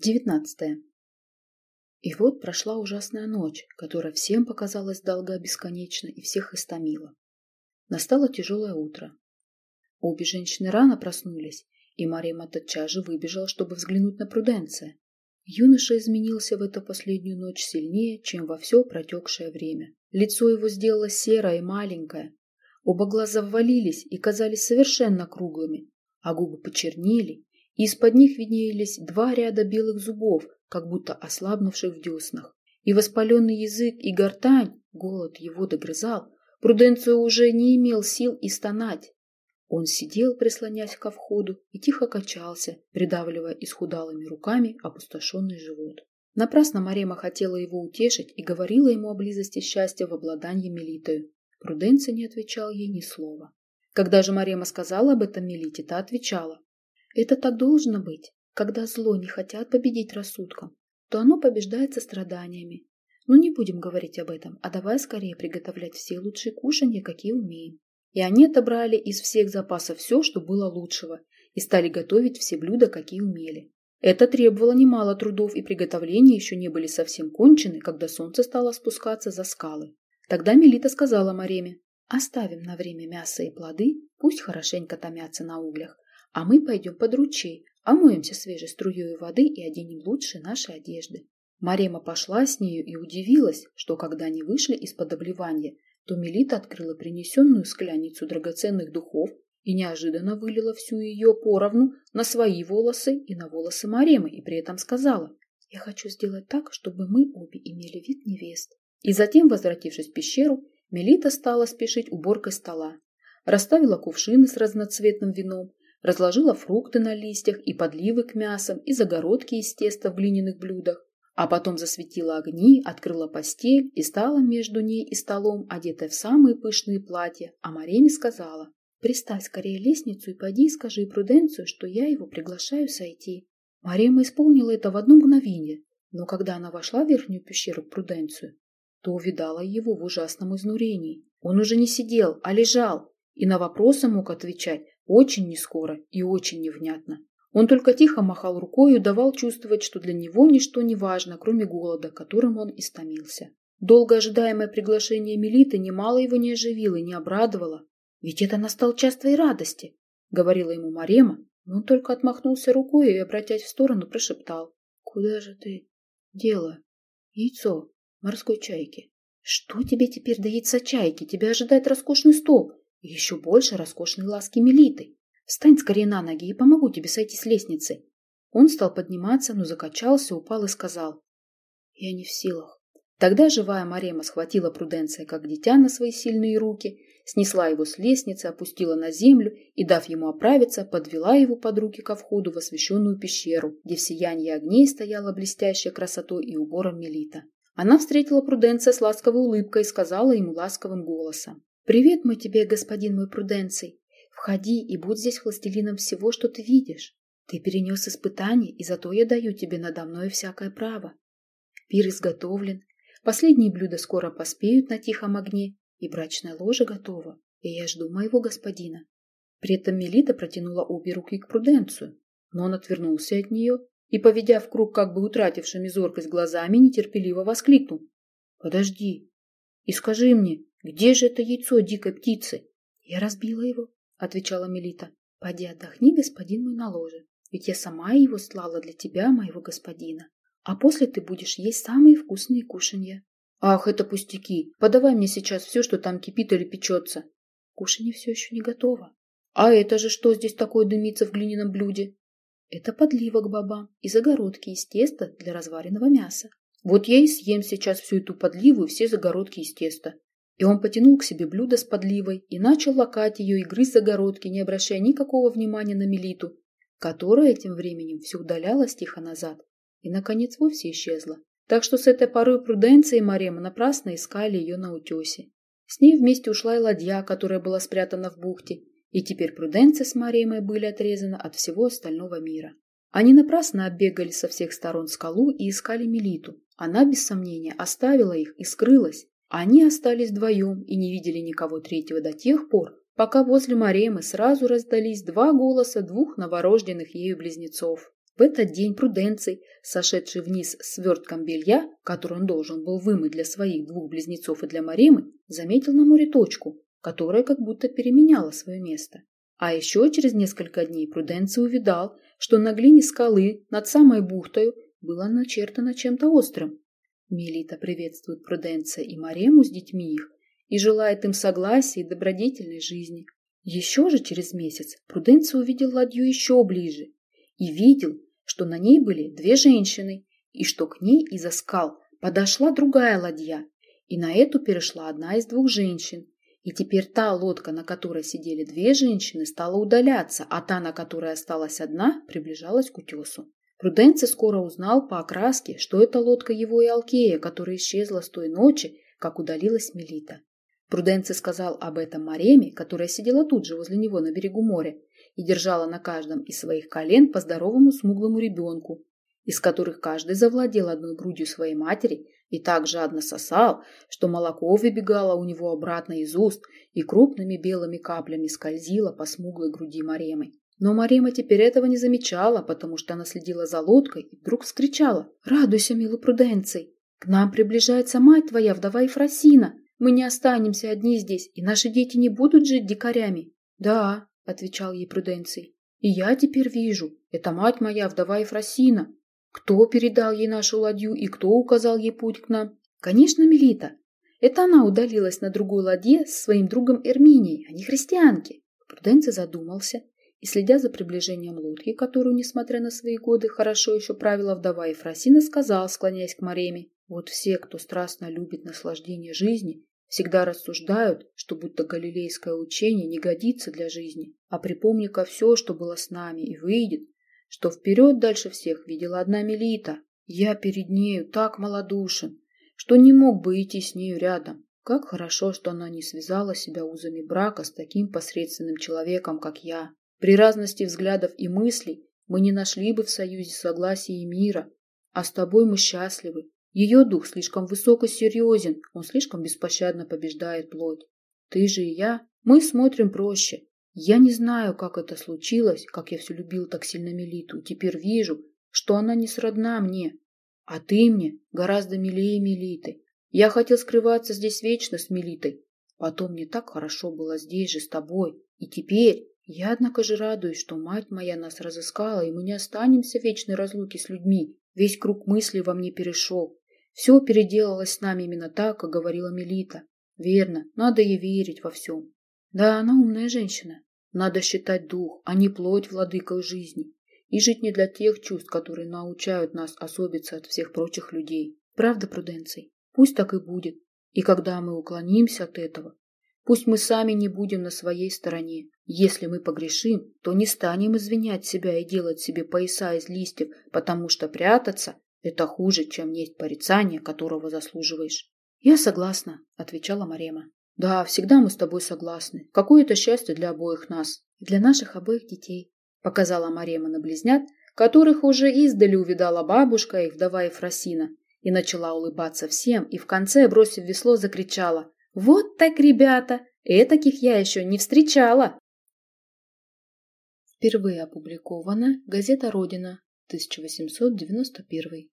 Девятнадцатое. И вот прошла ужасная ночь, которая всем показалась долга бесконечно и всех истомила. Настало тяжелое утро. Обе женщины рано проснулись, и Марема тотчас же выбежала, чтобы взглянуть на Пруденция. Юноша изменился в эту последнюю ночь сильнее, чем во все протекшее время. Лицо его сделалось серое и маленькое. Оба глаза ввалились и казались совершенно круглыми, а губы почернели, из-под них виднелись два ряда белых зубов, как будто ослабнувших в деснах. И воспаленный язык и гортань, голод его догрызал, Пруденцио уже не имел сил и стонать. Он сидел, прислонясь ко входу, и тихо качался, придавливая исхудалыми руками опустошенный живот. Напрасно Марема хотела его утешить и говорила ему о близости счастья в обладании Мелитою. Пруденция не отвечал ей ни слова. Когда же Марема сказала об этом Мелите, та отвечала. Это так должно быть. Когда зло не хотят победить рассудком, то оно побеждается страданиями. Но не будем говорить об этом, а давай скорее приготовлять все лучшие кушанья, какие умеем. И они отобрали из всех запасов все, что было лучшего, и стали готовить все блюда, какие умели. Это требовало немало трудов, и приготовления еще не были совсем кончены, когда солнце стало спускаться за скалы. Тогда Мелита сказала Мареме, «Оставим на время мясо и плоды, пусть хорошенько томятся на углях, а мы пойдем под ручей, омоемся свежей струей воды и оденем лучше наши одежды. Марема пошла с нею и удивилась, что когда они вышли из-под обливания, то Мелита открыла принесенную скляницу драгоценных духов и неожиданно вылила всю ее поровну на свои волосы и на волосы Маремы, и при этом сказала, «Я хочу сделать так, чтобы мы обе имели вид невест». И затем, возвратившись в пещеру, Мелита стала спешить уборкой стола. Расставила кувшины с разноцветным вином, разложила фрукты на листьях и подливы к мясам и загородки из теста в глиняных блюдах, а потом засветила огни, открыла постель и стала между ней и столом, одетая в самые пышные платья, а Марене сказала, «Приставь скорее лестницу и пойди и скажи Пруденцию, что я его приглашаю сойти». Марема исполнила это в одно мгновение, но когда она вошла в верхнюю пещеру к Пруденцию, то увидала его в ужасном изнурении. Он уже не сидел, а лежал, и на вопросы мог отвечать очень нескоро и очень невнятно. Он только тихо махал рукой и давал чувствовать, что для него ничто не важно, кроме голода, которым он истомился. Долго ожидаемое приглашение Мелиты немало его не оживило и не обрадовало. «Ведь это настал час твоей радости», — говорила ему Марема, но он только отмахнулся рукой и, обратясь в сторону, прошептал. «Куда же ты? Дело. Яйцо. Морской чайки. Что тебе теперь до яйца чайки? Тебя ожидает роскошный стол. Еще больше роскошной ласки Мелиты. Встань скорее на ноги и помогу тебе сойти с лестницы. Он стал подниматься, но закачался, упал и сказал. Я не в силах. Тогда живая Марема схватила Пруденция как дитя на свои сильные руки, снесла его с лестницы, опустила на землю и, дав ему оправиться, подвела его под руки ко входу в освященную пещеру, где в сиянии огней стояла блестящая красотой и убором Мелита. Она встретила Пруденция с ласковой улыбкой и сказала ему ласковым голосом. «Привет мы тебе, господин мой Пруденций. Входи и будь здесь властелином всего, что ты видишь. Ты перенес испытание, и зато я даю тебе надо мной всякое право. Пир изготовлен, последние блюда скоро поспеют на тихом огне, и брачное ложе готово, и я жду моего господина». При этом Мелита протянула обе руки к Пруденцию, но он отвернулся от нее и, поведя в круг как бы утратившими зоркость глазами, нетерпеливо воскликнул. «Подожди и скажи мне, где же это яйцо дикой птицы? Я разбила его, отвечала Мелита. Поди отдохни, господин мой на ложе, ведь я сама его слала для тебя, моего господина. А после ты будешь есть самые вкусные кушанья. Ах, это пустяки. Подавай мне сейчас все, что там кипит или печется. Кушанье все еще не готово. А это же что здесь такое дымится в глиняном блюде? Это подлива к бобам и загородки из теста для разваренного мяса. Вот я и съем сейчас всю эту подливу и все загородки из теста. И он потянул к себе блюдо с подливой и начал лакать ее и грызть загородки, не обращая никакого внимания на Мелиту, которая этим временем все удалялась тихо назад и, наконец, вовсе исчезла. Так что с этой порой Пруденция и Марема напрасно искали ее на утесе. С ней вместе ушла и ладья, которая была спрятана в бухте, и теперь Пруденция с Маремой были отрезаны от всего остального мира. Они напрасно оббегали со всех сторон скалу и искали Мелиту. Она, без сомнения, оставила их и скрылась, они остались вдвоем и не видели никого третьего до тех пор, пока возле Маремы сразу раздались два голоса двух новорожденных ею близнецов. В этот день Пруденций, сошедший вниз с свертком белья, который он должен был вымыть для своих двух близнецов и для Маримы, заметил на море точку, которая как будто переменяла свое место. А еще через несколько дней Пруденций увидал, что на глине скалы над самой бухтой было начертано чем-то острым. Мелита приветствует Пруденция и Марему с детьми их и желает им согласия и добродетельной жизни. Еще же через месяц Пруденция увидел ладью еще ближе и видел, что на ней были две женщины, и что к ней из-за скал подошла другая ладья, и на эту перешла одна из двух женщин. И теперь та лодка, на которой сидели две женщины, стала удаляться, а та, на которой осталась одна, приближалась к утесу. Пруденций скоро узнал по окраске, что это лодка его и Алкея, которая исчезла с той ночи, как удалилась Мелита. Пруденций сказал об этом Мареме, которая сидела тут же возле него на берегу моря, и держала на каждом из своих колен по здоровому смуглому ребенку, из которых каждый завладел одной грудью своей матери и так жадно сосал, что молоко выбегало у него обратно из уст и крупными белыми каплями скользило по смуглой груди Маремы. Но Марема теперь этого не замечала, потому что она следила за лодкой и вдруг вскричала. «Радуйся, милый Пруденций! К нам приближается мать твоя, вдова Ефросина! Мы не останемся одни здесь, и наши дети не будут жить дикарями!» «Да, отвечал ей Пруденций. И я теперь вижу, это мать моя, вдова Ефросина. Кто передал ей нашу ладью и кто указал ей путь к нам? Конечно, Мелита. Это она удалилась на другой ладье с своим другом Эрминией, а не христианки. Пруденций задумался и, следя за приближением лодки, которую, несмотря на свои годы, хорошо еще правила вдова Ефросина, сказал, склоняясь к Мареме, «Вот все, кто страстно любит наслаждение жизни, Всегда рассуждают, что будто галилейское учение не годится для жизни, а припомни-ка все, что было с нами, и выйдет, что вперед дальше всех видела одна Мелита. Я перед нею так малодушен, что не мог бы идти с нею рядом. Как хорошо, что она не связала себя узами брака с таким посредственным человеком, как я. При разности взглядов и мыслей мы не нашли бы в союзе согласия и мира, а с тобой мы счастливы, ее дух слишком высоко серьезен, он слишком беспощадно побеждает плоть. Ты же и я, мы смотрим проще. Я не знаю, как это случилось, как я все любил так сильно Мелиту. Теперь вижу, что она не сродна мне. А ты мне гораздо милее Мелиты. Я хотел скрываться здесь вечно с Мелитой. Потом мне так хорошо было здесь же с тобой. И теперь я, однако же, радуюсь, что мать моя нас разыскала, и мы не останемся в вечной разлуке с людьми. Весь круг мыслей во мне перешел. Все переделалось с нами именно так, как говорила Мелита. Верно, надо ей верить во всем. Да, она умная женщина. Надо считать дух, а не плоть владыкой жизни. И жить не для тех чувств, которые научают нас особиться от всех прочих людей. Правда, Пруденций? Пусть так и будет. И когда мы уклонимся от этого, пусть мы сами не будем на своей стороне. Если мы погрешим, то не станем извинять себя и делать себе пояса из листьев, потому что прятаться это хуже, чем есть порицание, которого заслуживаешь. Я согласна, отвечала Марема. Да, всегда мы с тобой согласны. Какое это счастье для обоих нас. И для наших обоих детей. Показала Марема на близнят, которых уже издали увидала бабушка и вдова Ефросина. И начала улыбаться всем, и в конце, бросив весло, закричала. «Вот так, ребята! Этаких я еще не встречала!» Впервые опубликована газета «Родина», 1891